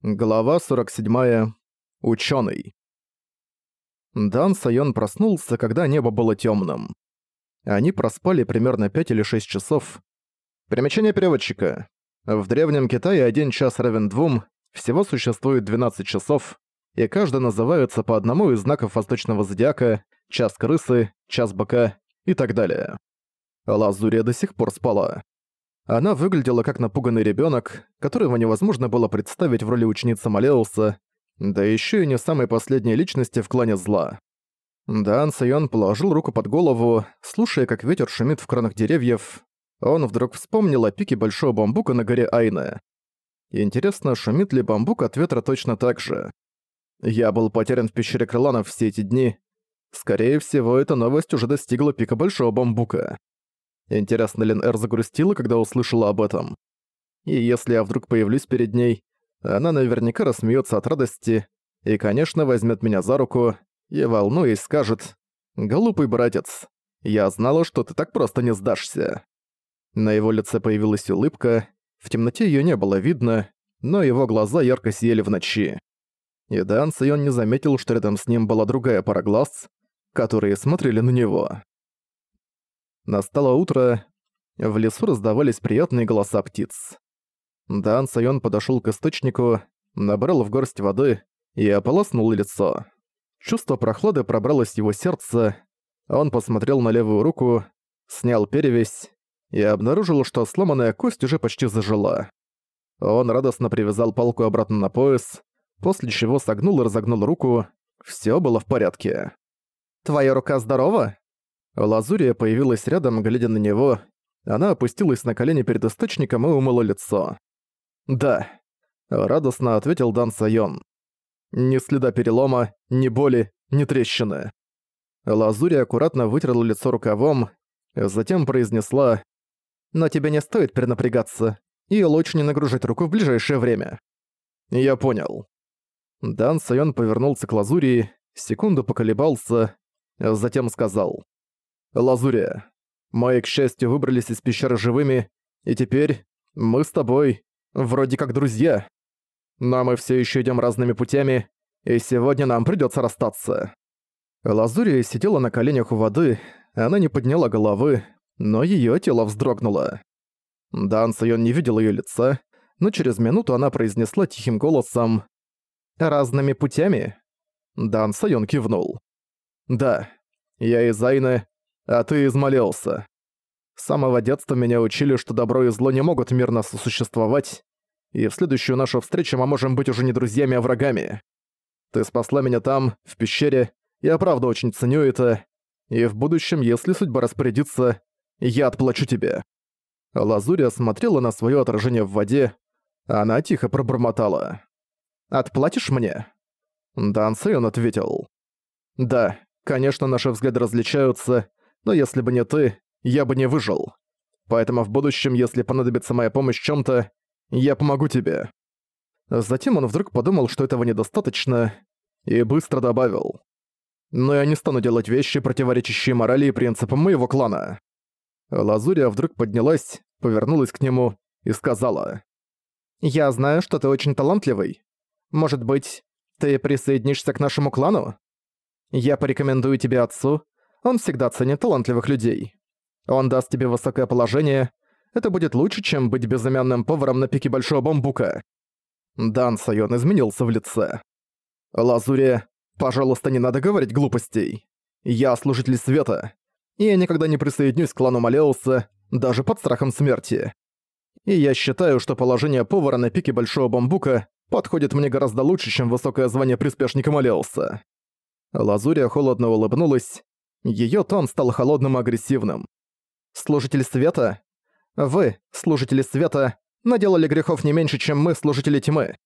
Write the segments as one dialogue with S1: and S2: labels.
S1: Глава 47. Учёный. Дан Сайон проснулся, когда небо было тёмным. Они проспали примерно 5 или 6 часов. Примечание переводчика. В Древнем Китае один час равен двум, всего существует 12 часов, и каждый называется по одному из знаков восточного зодиака, час крысы, час быка и так далее. Лазурия до сих пор спала. Она выглядела как напуганный ребенок, которого невозможно было представить в роли ученицы Малеуса, да еще и не самой последней личности в клане зла. Дан Сайон положил руку под голову, слушая, как ветер шумит в кронах деревьев. Он вдруг вспомнил о пике большого бамбука на горе Айна. Интересно, шумит ли бамбук от ветра точно так же? Я был потерян в пещере крыланов все эти дни. Скорее всего, эта новость уже достигла пика большого бамбука. Интересно, Лин Эр загрустила, когда услышала об этом. И если я вдруг появлюсь перед ней, она наверняка рассмеется от радости и, конечно, возьмет меня за руку и, волнуясь, скажет «Глупый братец, я знала, что ты так просто не сдашься». На его лице появилась улыбка, в темноте ее не было видно, но его глаза ярко сияли в ночи. И Дан Сайон не заметил, что рядом с ним была другая пара глаз, которые смотрели на него. Настало утро. В лесу раздавались приятные голоса птиц. Дан Сайон подошёл к источнику, набрал в горсть воды и ополоснул лицо. Чувство прохлады пробралось в его сердце. Он посмотрел на левую руку, снял перевязь и обнаружил, что сломанная кость уже почти зажила. Он радостно привязал палку обратно на пояс, после чего согнул и разогнул руку. Всё было в порядке. «Твоя рука здорова?» Лазурия появилась рядом, глядя на него. Она опустилась на колени перед источником и умыла лицо. «Да», — радостно ответил Дан Сайон. «Ни следа перелома, ни боли, ни трещины». Лазурия аккуратно вытерла лицо рукавом, затем произнесла «Но тебе не стоит перенапрягаться, и лучше не нагружать руку в ближайшее время». «Я понял». Дан Сайон повернулся к Лазурии, секунду поколебался, затем сказал Лазурия, мы, к счастью, выбрались из пещеры живыми, и теперь мы с тобой вроде как друзья. Но мы все еще идем разными путями, и сегодня нам придется расстаться». Лазурия сидела на коленях у воды, она не подняла головы, но ее тело вздрогнуло. Дан Сайон не видел ее лица, но через минуту она произнесла тихим голосом «Разными путями?» Дан Сайон кивнул. «Да, я из Айны, а ты измолился. С самого детства меня учили, что добро и зло не могут мирно сосуществовать, и в следующую нашу встречу мы можем быть уже не друзьями, а врагами. Ты спасла меня там, в пещере, я правда очень ценю это, и в будущем, если судьба распорядится, я отплачу тебе». Лазурия смотрела на свое отражение в воде, она тихо пробормотала. «Отплатишь мне?» Дан ответил. «Да, конечно, наши взгляды различаются, но если бы не ты, я бы не выжил. Поэтому в будущем, если понадобится моя помощь в чём-то, я помогу тебе». Затем он вдруг подумал, что этого недостаточно, и быстро добавил. «Но я не стану делать вещи, противоречащие морали и принципам моего клана». Лазурия вдруг поднялась, повернулась к нему и сказала. «Я знаю, что ты очень талантливый. Может быть, ты присоединишься к нашему клану? Я порекомендую тебе отцу, он всегда ценит талантливых людей. Он даст тебе высокое положение. Это будет лучше, чем быть безымянным поваром на пике Большого Бамбука. Дан Сайон изменился в лице. Лазуре, пожалуйста, не надо говорить глупостей. Я служитель света, и я никогда не присоединюсь к клану Малеуса, даже под страхом смерти. И я считаю, что положение повара на пике Большого Бамбука подходит мне гораздо лучше, чем высокое звание приспешника Малеуса. Лазурия холодно улыбнулась, Её тон стал холодным и агрессивным. «Служитель света? Вы, служители света, наделали грехов не меньше, чем мы, служители тьмы.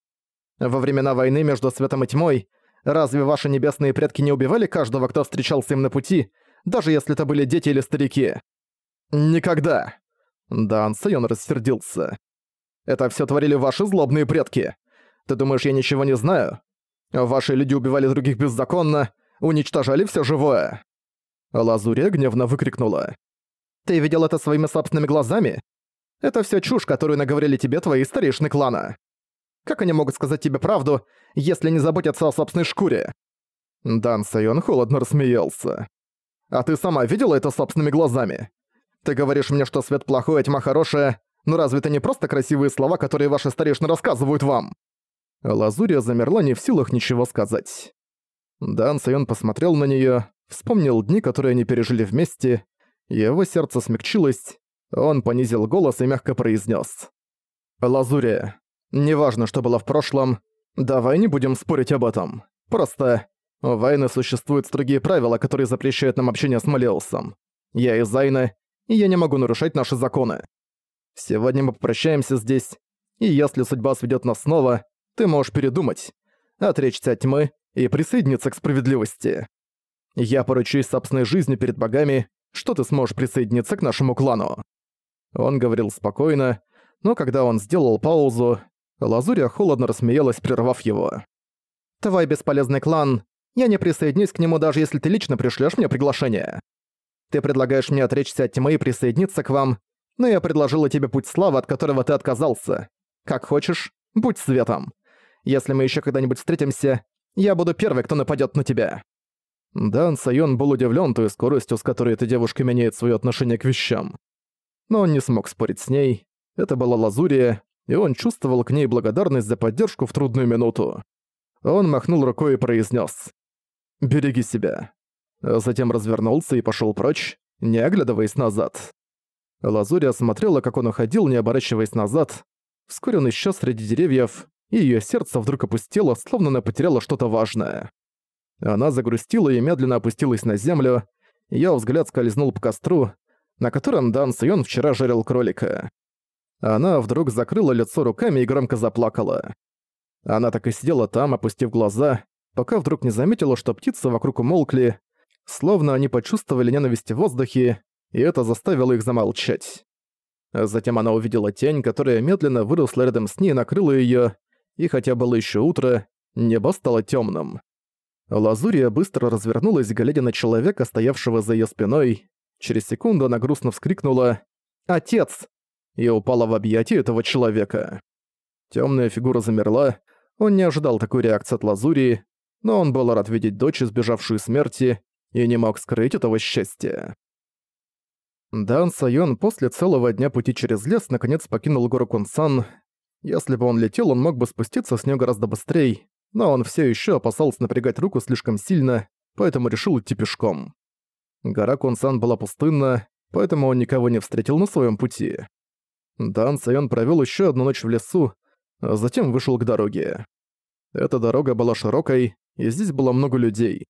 S1: Во времена войны между светом и тьмой разве ваши небесные предки не убивали каждого, кто встречался им на пути, даже если это были дети или старики?» «Никогда!» Дан Сайон рассердился. «Это всё творили ваши злобные предки. Ты думаешь, я ничего не знаю? Ваши люди убивали других беззаконно, уничтожали всё живое. Лазурия гневно выкрикнула. «Ты видел это своими собственными глазами? Это всё чушь, которую наговорили тебе твои старейшины клана. Как они могут сказать тебе правду, если не заботятся о собственной шкуре?» Дан Сайон холодно рассмеялся. «А ты сама видела это собственными глазами? Ты говоришь мне, что свет плохой, а тьма хорошая, но разве это не просто красивые слова, которые ваши старейшины рассказывают вам?» Лазурия замерла не в силах ничего сказать. Дан Сайон посмотрел на неё, вспомнил дни, которые они пережили вместе, его сердце смягчилось, он понизил голос и мягко произнес: «Лазурия, неважно, что было в прошлом, давай не будем спорить об этом. Просто у Вайны существуют строгие правила, которые запрещают нам общение с Малеусом. Я из Зайна, и я не могу нарушать наши законы. Сегодня мы попрощаемся здесь, и если судьба сведет нас снова, ты можешь передумать, отречься от тьмы и присоединиться к справедливости. Я поручусь собственной жизнью перед богами, что ты сможешь присоединиться к нашему клану». Он говорил спокойно, но когда он сделал паузу, Лазуря холодно рассмеялась, прервав его. «Твой бесполезный клан, я не присоединюсь к нему даже если ты лично пришлёшь мне приглашение. Ты предлагаешь мне отречься от тьмы и присоединиться к вам, но я предложила тебе путь славы, от которого ты отказался. Как хочешь, будь светом. Если мы ещё когда-нибудь встретимся, я буду первый, кто нападёт на тебя». Дан Сайон был удивлен той скоростью, с которой эта девушка меняет свое отношение к вещам. Но он не смог спорить с ней. Это была Лазурия, и он чувствовал к ней благодарность за поддержку в трудную минуту. Он махнул рукой и произнес: «Береги себя». Затем развернулся и пошел прочь, не оглядываясь назад. Лазурия смотрела, как он уходил, не оборачиваясь назад. Вскоре он исчез среди деревьев, и ее сердце вдруг опустело, словно она потеряла что-то важное. Она загрустила и медленно опустилась на землю. Её взгляд скользнул по костру, на котором Дан Сайон вчера жарил кролика. Она вдруг закрыла лицо руками и громко заплакала. Она так и сидела там, опустив глаза, пока вдруг не заметила, что птицы вокруг умолкли, словно они почувствовали ненависть в воздухе, и это заставило их замолчать. Затем она увидела тень, которая медленно выросла рядом с ней и накрыла её, и хотя было ещё утро, небо стало тёмным. Лазурия быстро развернулась, глядя на человека, стоявшего за её спиной. Через секунду она грустно вскрикнула «Отец!» и упала в объятия этого человека. Тёмная фигура замерла, он не ожидал такой реакции от Лазурии, но он был рад видеть дочь, избежавшую смерти, и не мог скрыть этого счастья. Дан Сайон после целого дня пути через лес наконец покинул гору Кунсан. Если бы он летел, он мог бы спуститься с неё гораздо быстрее, но он все еще опасался напрягать руку слишком сильно, поэтому решил идти пешком. Гора Кунсан была пустынна, поэтому он никого не встретил на своем пути. Дан Сайон провел еще одну ночь в лесу, а затем вышел к дороге. Эта дорога была широкой, и здесь было много людей.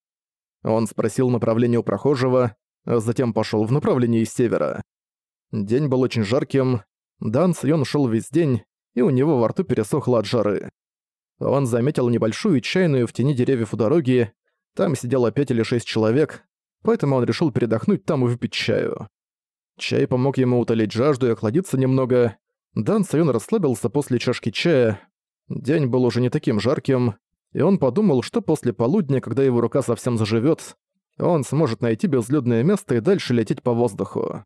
S1: Он спросил направление у прохожего, а затем пошел в направлении севера. День был очень жарким, Дан Сайон шел весь день, и у него во рту пересохло от жары. Он заметил небольшую чайную в тени деревьев у дороги. Там сидело пять или шесть человек, поэтому он решил передохнуть там и выпить чаю. Чай помог ему утолить жажду и охладиться немного. Дан Сайон расслабился после чашки чая. День был уже не таким жарким, и он подумал, что после полудня, когда его рука совсем заживет, он сможет найти безлюдное место и дальше лететь по воздуху.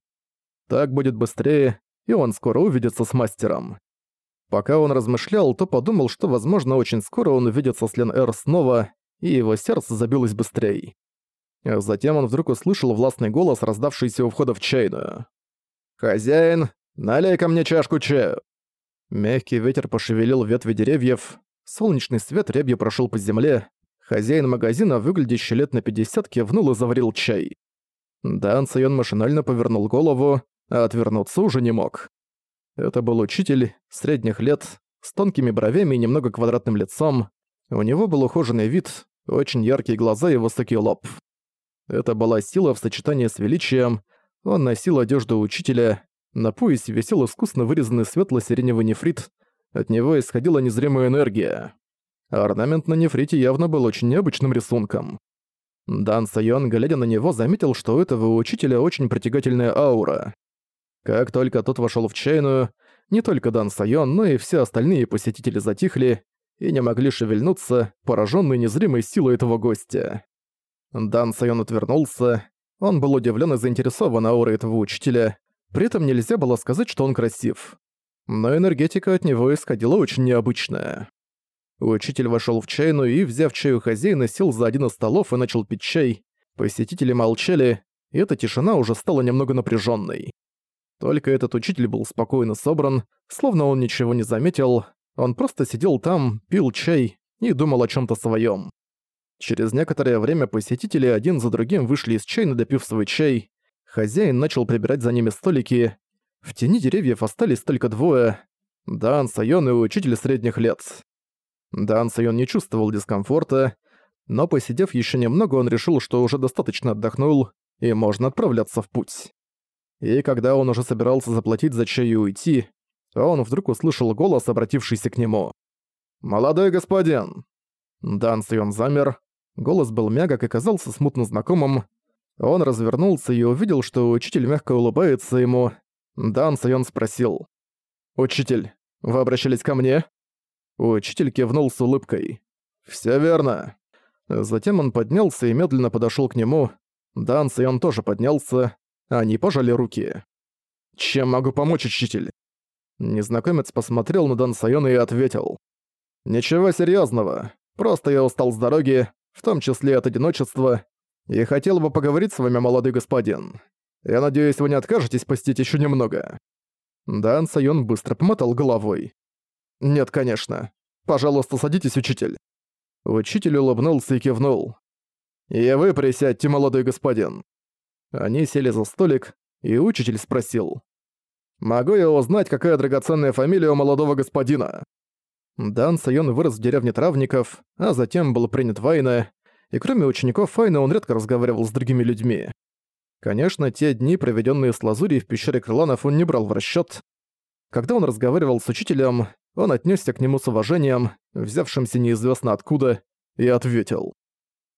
S1: Так будет быстрее, и он скоро увидится с мастером. Пока он размышлял, то подумал, что, возможно, очень скоро он увидится с Лен Эр снова, и его сердце забилось быстрее. Затем он вдруг услышал властный голос, раздавшийся у входа в чайную. «Хозяин, налей ко мне чашку чаю!» Мягкий ветер пошевелил ветви деревьев, солнечный свет рябью прошел по земле, хозяин магазина, выглядящий лет на 50, кивнул и заварил чай. Дан Сайон машинально повернул голову, а отвернуться уже не мог. Это был учитель, средних лет, с тонкими бровями и немного квадратным лицом. У него был ухоженный вид, очень яркие глаза и высокий лоб. Это была сила в сочетании с величием. Он носил одежду учителя, на поясе висел искусно вырезанный светло-сиреневый нефрит, от него исходила незримая энергия. Орнамент на нефрите явно был очень необычным рисунком. Дан Сайон, глядя на него, заметил, что у этого учителя очень притягательная аура. Как только тот вошел в чайную, не только Дан Сайон, но и все остальные посетители затихли и не могли шевельнуться, пораженные незримой силой этого гостя. Дан Сайон отвернулся. Он был удивлен и заинтересован аурой этого учителя, при этом нельзя было сказать, что он красив. Но энергетика от него исходила очень необычная. Учитель вошел в чайную и, взяв чай у хозяина, сел за один из столов и начал пить чай. Посетители молчали, и эта тишина уже стала немного напряженной. Только этот учитель был спокойно собран, словно он ничего не заметил, он просто сидел там, пил чай и думал о чем то своем. Через некоторое время посетители один за другим вышли из чайны, допив свой чай. Хозяин начал прибирать за ними столики. В тени деревьев остались только двое — Дан Сайон и учитель средних лет. Дан Сайон не чувствовал дискомфорта, но посидев еще немного, он решил, что уже достаточно отдохнул, и можно отправляться в путь. И когда он уже собирался заплатить за чай и уйти, он вдруг услышал голос, обратившийся к нему. «Молодой господин!» Дан Сайон замер. Голос был мягок и казался смутно знакомым. Он развернулся и увидел, что учитель мягко улыбается ему. Дан Сайон спросил. «Учитель, вы обращались ко мне?» Учитель кивнул с улыбкой. «Всё верно». Затем он поднялся и медленно подошёл к нему. Дан Сайон тоже поднялся. Они пожали руки. «Чем могу помочь, учитель?» Незнакомец посмотрел на Дан Сайона и ответил. «Ничего серьёзного. Просто я устал с дороги, в том числе от одиночества, и хотел бы поговорить с вами, молодой господин. Я надеюсь, вы не откажетесь посетить ещё немного». Дан Сайон быстро помотал головой. «Нет, конечно. Пожалуйста, садитесь, учитель». Учитель улыбнулся и кивнул. «И вы присядьте, молодой господин». Они сели за столик, и учитель спросил. «Могу я узнать, какая драгоценная фамилия у молодого господина?» Дан Сайон вырос в деревне травников, а затем был принят в и кроме учеников Файна он редко разговаривал с другими людьми. Конечно, те дни, проведенные с Лазури в пещере Крыланов, он не брал в расчет. Когда он разговаривал с учителем, он отнесся к нему с уважением, взявшимся неизвестно откуда, и ответил.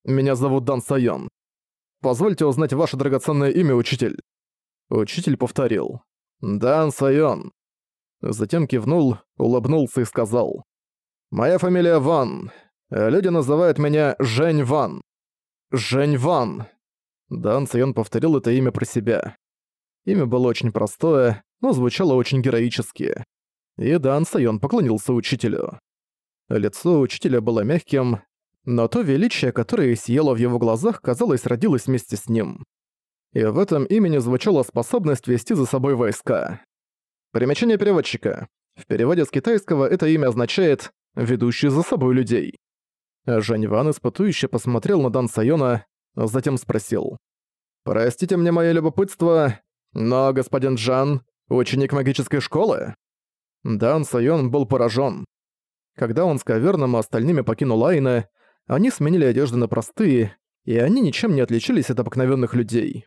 S1: «Меня зовут Дан Сайон. Позвольте узнать ваше драгоценное имя, учитель». Учитель повторил. «Дан Сайон». Затем кивнул, улыбнулся и сказал. «Моя фамилия Ван. Люди называют меня Жень Ван». «Жень Ван». Дан Сайон повторил это имя про себя. Имя было очень простое, но звучало очень героически и Дан Сайон поклонился учителю. Лицо учителя было мягким, но то величие, которое сияло в его глазах, казалось, родилось вместе с ним. И в этом имени звучала способность вести за собой войска. Примечание переводчика. В переводе с китайского это имя означает «ведущий за собой людей». Жень Ван испытующе посмотрел на Дан Сайона, затем спросил. «Простите мне мое любопытство, но господин Джан — ученик магической школы?» Дан Сайон был поражен. Когда он с Каверном и остальными покинул Айна, они сменили одежды на простые, и они ничем не отличились от обыкновенных людей.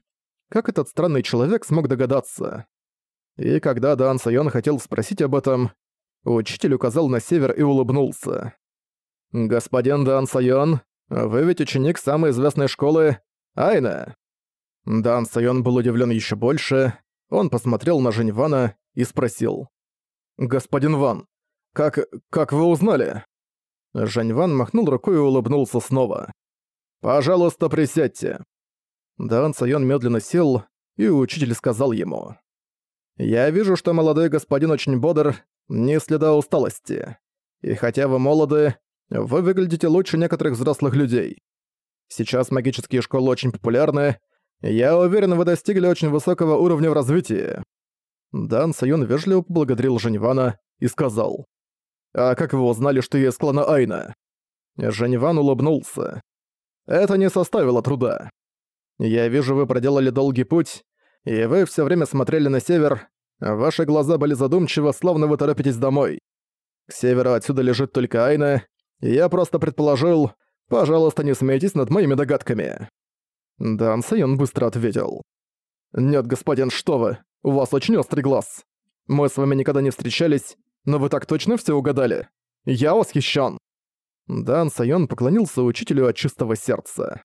S1: Как этот странный человек смог догадаться? И когда Дан Сайон хотел спросить об этом, учитель указал на север и улыбнулся. «Господин Дан Сайон, вы ведь ученик самой известной школы Айна?» Дан Сайон был удивлен еще больше, он посмотрел на Женьвана и спросил. «Господин Ван, как... как вы узнали?» Жань Ван махнул рукой и улыбнулся снова. «Пожалуйста, присядьте». Дан Сайон медленно сел, и учитель сказал ему. «Я вижу, что молодой господин очень бодр, не следа усталости. И хотя вы молоды, вы выглядите лучше некоторых взрослых людей. Сейчас магические школы очень популярны, я уверен, вы достигли очень высокого уровня в развитии. Дан Сайон вежливо поблагодарил Женьвана и сказал. «А как вы узнали, что я из клана Айна?» Женьван улыбнулся. «Это не составило труда. Я вижу, вы проделали долгий путь, и вы все время смотрели на север. Ваши глаза были задумчивы, словно вы торопитесь домой. К северу отсюда лежит только Айна, и я просто предположил, пожалуйста, не смейтесь над моими догадками». Дан Сайон быстро ответил. «Нет, господин, что вы, у вас очень острый глаз. Мы с вами никогда не встречались, но вы так точно все угадали. Я восхищен. Дан Сайон поклонился учителю от чистого сердца.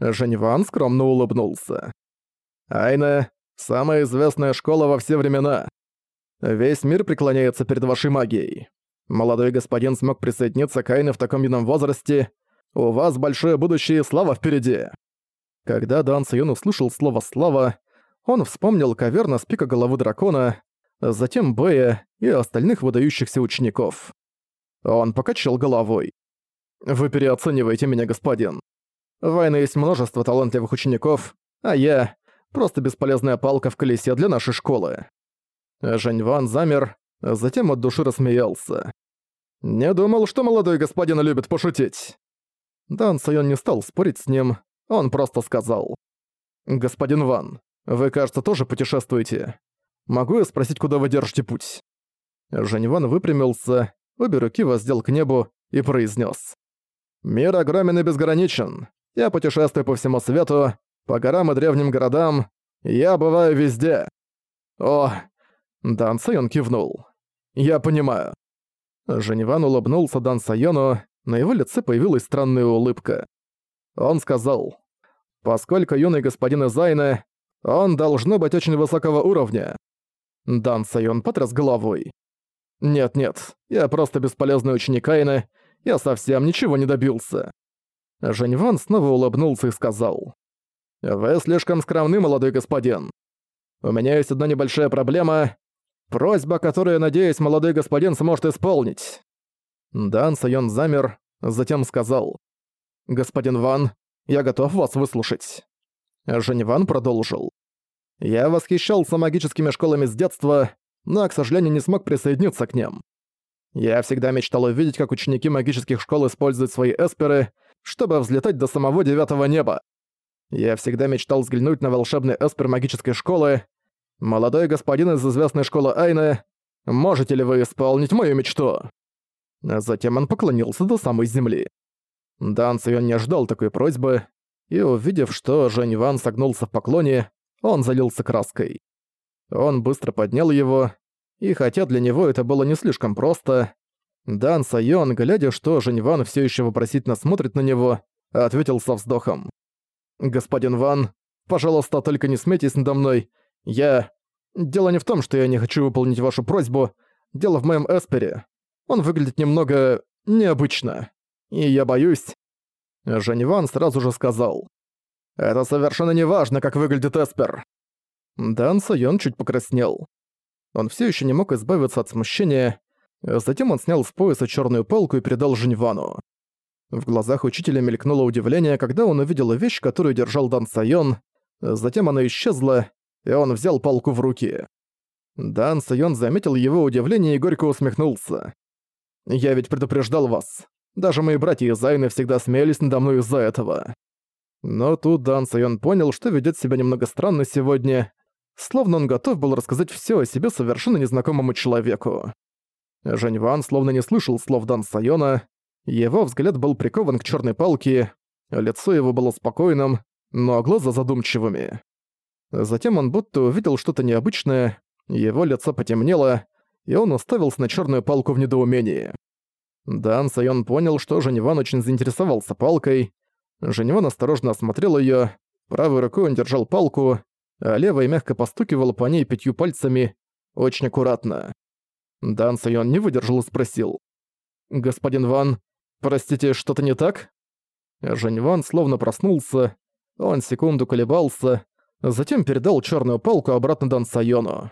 S1: Женьван скромно улыбнулся. «Айна — самая известная школа во все времена. Весь мир преклоняется перед вашей магией. Молодой господин смог присоединиться к Айне в таком юном возрасте. У вас большое будущее и слава впереди». Когда Дан Сайон услышал слово «слава», он вспомнил каверна с пика головы дракона, затем Бэя и остальных выдающихся учеников. Он покачал головой. «Вы переоцениваете меня, господин. В Вайне есть множество талантливых учеников, а я — просто бесполезная палка в колесе для нашей школы». Жень Ван замер, затем от души рассмеялся. «Не думал, что молодой господин любит пошутить». Дан Сайон не стал спорить с ним, он просто сказал. «Господин Ван, вы, кажется, тоже путешествуете. Могу я спросить, куда вы держите путь?» Жень Ван выпрямился, обе руки воздел к небу и произнес: «Мир огромен и безграничен. Я путешествую по всему свету, по горам и древним городам. Я бываю везде». «О!» Дан Сайон кивнул. «Я понимаю». Женеван улыбнулся Дан Сайону, на его лице появилась странная улыбка. Он сказал, «Поскольку юный господин Изайна, он должно быть очень высокого уровня». Дан Сайон потряс головой. «Нет-нет, я просто бесполезный ученик Айна, я совсем ничего не добился». Жень Ван снова улыбнулся и сказал. «Вы слишком скромны, молодой господин. У меня есть одна небольшая проблема. Просьба, которую, надеюсь, молодой господин сможет исполнить». Дан Сайон замер, затем сказал. «Господин Ван, я готов вас выслушать». Жень Ван продолжил. «Я восхищался магическими школами с детства, но, к сожалению, не смог присоединиться к ним. Я всегда мечтал увидеть, как ученики магических школ используют свои эсперы, чтобы взлетать до самого девятого неба. Я всегда мечтал взглянуть на волшебный эспер магической школы. Молодой господин из известной школы Айны, можете ли вы исполнить мою мечту?» Затем он поклонился до самой земли. Дан Сайон не ожидал такой просьбы, и увидев, что Жень Ван согнулся в поклоне, он залился краской. Он быстро поднял его, и хотя для него это было не слишком просто, Дан Сайон, глядя, что Жень Ван всё ещё вопросительно смотрит на него, ответил со вздохом. «Господин Ван, пожалуйста, только не смейтесь надо мной. Я... Дело не в том, что я не хочу выполнить вашу просьбу. Дело в моем Эспере. Он выглядит немного... необычно. И я боюсь...» Жень Ван сразу же сказал. «Это совершенно не важно, как выглядит Эспер. Дан Сайон чуть покраснел. Он все еще не мог избавиться от смущения, затем он снял с пояса черную палку и передал Женьвану. В глазах учителя мелькнуло удивление, когда он увидел вещь, которую держал Дан Сайон, затем она исчезла, и он взял палку в руки. Дан Сайон заметил его удивление и горько усмехнулся. «Я ведь предупреждал вас. Даже мои братья из Айны всегда смеялись надо мной из-за этого». Но тут Дан Сайон понял, что ведет себя немного странно сегодня, словно он готов был рассказать все о себе совершенно незнакомому человеку. Жень Ван словно не слышал слов Дан Сайона, его взгляд был прикован к черной палке, лицо его было спокойным, но глаза задумчивыми. Затем он будто увидел что-то необычное, его лицо потемнело, и он уставился на черную палку в недоумении. Дан Сайон понял, что Женеван очень заинтересовался палкой. Женеван осторожно осмотрел ее, правой рукой он держал палку, а левой мягко постукивал по ней пятью пальцами, очень аккуратно. Дан Сайон не выдержал и спросил. «Господин Ван, простите, что-то не так?» Жень Ван словно проснулся, он секунду колебался, затем передал черную палку обратно Дан Сайону.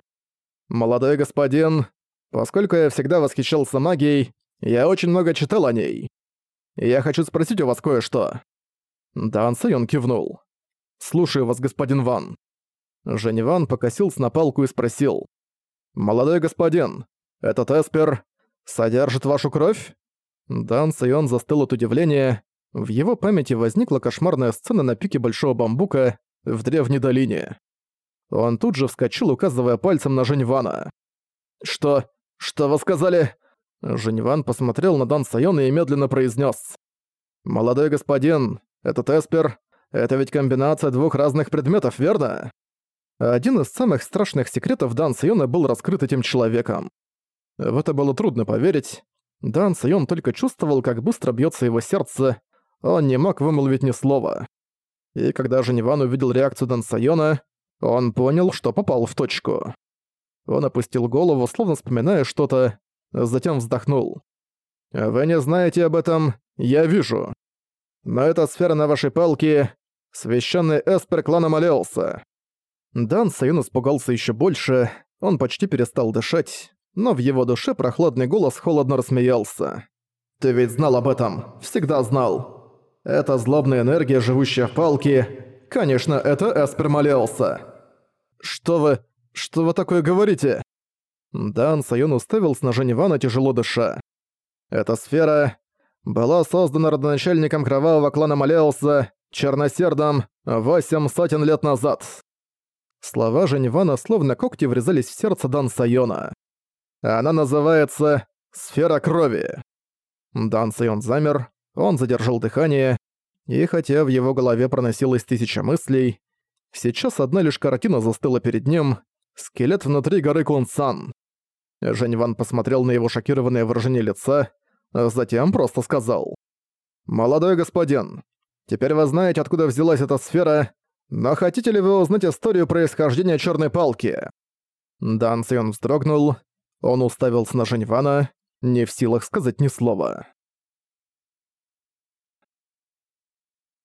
S1: «Молодой господин, поскольку я всегда восхищался магией, я очень много читал о ней. Я хочу спросить у вас кое-что». Дан Сайон кивнул. «Слушаю вас, господин Ван». Женеван покосился на палку и спросил. «Молодой господин, этот эспер содержит вашу кровь?» Дан Сайон застыл от удивления. В его памяти возникла кошмарная сцена на пике Большого Бамбука в Древней долине. Он тут же вскочил, указывая пальцем на Женьвана. «Что? Что вы сказали?» Женьван посмотрел на Дан Сайона и медленно произнес: «Молодой господин, этот эспер — это ведь комбинация двух разных предметов, верно?» Один из самых страшных секретов Дан Сайона был раскрыт этим человеком. В это было трудно поверить. Дан Сайон только чувствовал, как быстро бьется его сердце, он не мог вымолвить ни слова. И когда Женеван увидел реакцию Дан Сайона, он понял, что попал в точку. Он опустил голову, словно вспоминая что-то, затем вздохнул. «Вы не знаете об этом, я вижу. Но эта сфера на вашей палке — священный эспер клана Малеуса. Дан Сайон испугался еще больше, он почти перестал дышать, но в его душе прохладный голос холодно рассмеялся. Ты ведь знал об этом, всегда знал. Это злобная энергия, живущая в палке. Конечно, это Эспер Малеуса. Что вы... что вы такое говорите? Дан Сайон уставился на Женевана, тяжело дыша. Эта сфера была создана родоначальником кровавого клана Малеуса, Черносердом, восемь сотен лет назад. Слова Женевана словно когти врезались в сердце Дан Сайона. Она называется «Сфера крови». Дан Сайон замер, он задержал дыхание, и хотя в его голове проносилось тысяча мыслей, сейчас одна лишь картина застыла перед ним — скелет внутри горы Кунсан. Жень Ван посмотрел на его шокированное выражение лица, затем просто сказал. «Молодой господин, теперь вы знаете, откуда взялась эта сфера, но хотите ли вы узнать историю происхождения Черной Палки?» Дан Сион вздрогнул, он уставился на Женьвана, не в силах сказать ни слова.